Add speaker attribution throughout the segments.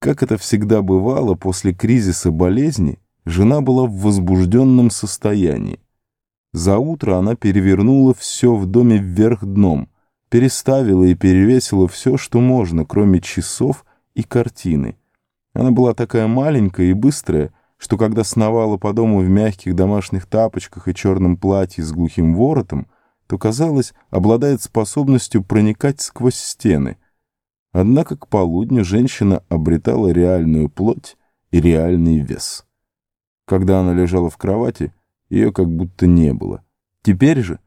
Speaker 1: Как это всегда бывало, после кризиса болезни жена была в возбужденном состоянии. За утро она перевернула все в доме вверх дном, переставила и перевесила все, что можно, кроме часов и картины. Она была такая маленькая и быстрая, что когда сновала по дому в мягких домашних тапочках и черном платье с глухим воротом, то, казалось, обладает способностью проникать сквозь стены — Однако к полудню женщина обретала реальную плоть и реальный вес. Когда она лежала в кровати, ее как будто не было. Теперь же,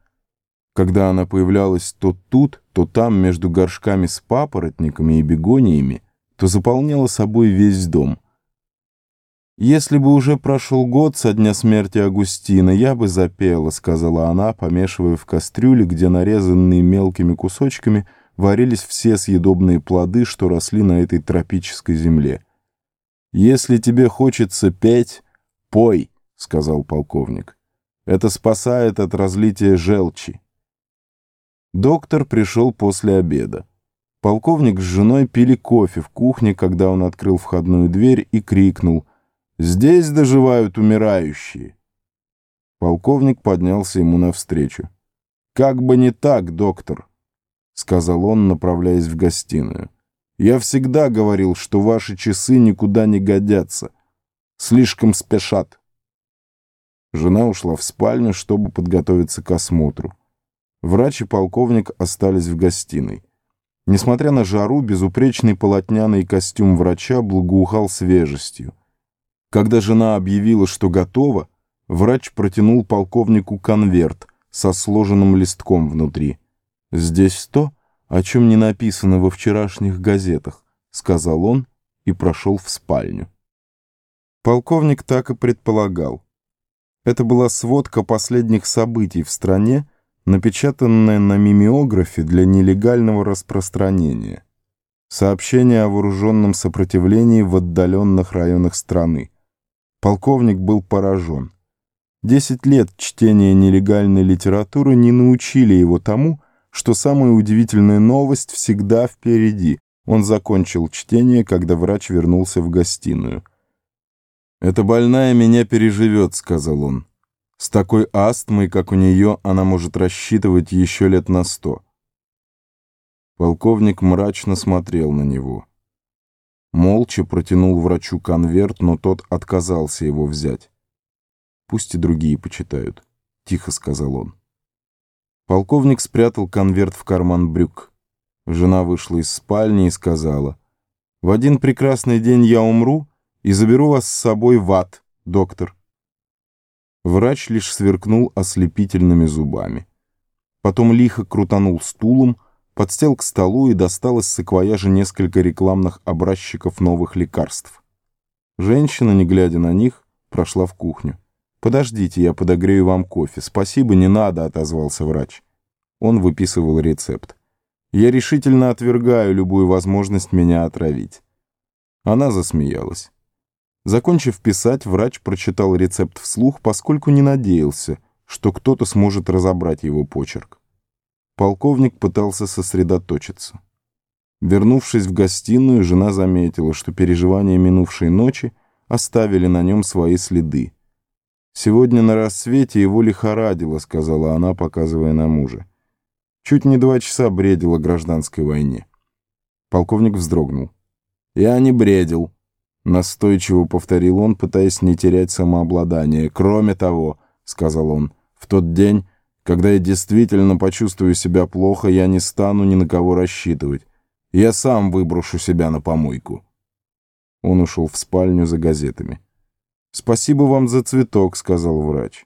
Speaker 1: когда она появлялась то тут, то там между горшками с папоротниками и бегониями, то заполняла собой весь дом. «Если бы уже прошел год со дня смерти Агустина, я бы запела», — сказала она, помешивая в кастрюле, где нарезанные мелкими кусочками — варились все съедобные плоды, что росли на этой тропической земле. «Если тебе хочется петь, пой», — сказал полковник. «Это спасает от разлития желчи». Доктор пришел после обеда. Полковник с женой пили кофе в кухне, когда он открыл входную дверь и крикнул «Здесь доживают умирающие». Полковник поднялся ему навстречу. «Как бы не так, доктор». — сказал он, направляясь в гостиную. «Я всегда говорил, что ваши часы никуда не годятся. Слишком спешат». Жена ушла в спальню, чтобы подготовиться к осмотру. Врач и полковник остались в гостиной. Несмотря на жару, безупречный полотняный костюм врача благоухал свежестью. Когда жена объявила, что готова, врач протянул полковнику конверт со сложенным листком внутри. «Здесь то, о чем не написано во вчерашних газетах», — сказал он и прошел в спальню. Полковник так и предполагал. Это была сводка последних событий в стране, напечатанная на мимеографе для нелегального распространения. Сообщение о вооруженном сопротивлении в отдаленных районах страны. Полковник был поражен. Десять лет чтения нелегальной литературы не научили его тому, что самая удивительная новость всегда впереди. Он закончил чтение, когда врач вернулся в гостиную. «Эта больная меня переживет», — сказал он. «С такой астмой, как у нее, она может рассчитывать еще лет на сто». Полковник мрачно смотрел на него. Молча протянул врачу конверт, но тот отказался его взять. «Пусть и другие почитают», — тихо сказал он. Полковник спрятал конверт в карман брюк. Жена вышла из спальни и сказала, «В один прекрасный день я умру и заберу вас с собой в ад, доктор». Врач лишь сверкнул ослепительными зубами. Потом лихо крутанул стулом, подстел к столу и достал из саквояжа несколько рекламных образчиков новых лекарств. Женщина, не глядя на них, прошла в кухню. «Подождите, я подогрею вам кофе. Спасибо, не надо», — отозвался врач. Он выписывал рецепт. «Я решительно отвергаю любую возможность меня отравить». Она засмеялась. Закончив писать, врач прочитал рецепт вслух, поскольку не надеялся, что кто-то сможет разобрать его почерк. Полковник пытался сосредоточиться. Вернувшись в гостиную, жена заметила, что переживания минувшей ночи оставили на нем свои следы. «Сегодня на рассвете его лихорадило», — сказала она, показывая на мужа. Чуть не два часа бредил о гражданской войне. Полковник вздрогнул. «Я не бредил», — настойчиво повторил он, пытаясь не терять самообладание. «Кроме того», — сказал он, — «в тот день, когда я действительно почувствую себя плохо, я не стану ни на кого рассчитывать. Я сам выброшу себя на помойку». Он ушел в спальню за газетами. «Спасибо вам за цветок», — сказал врач.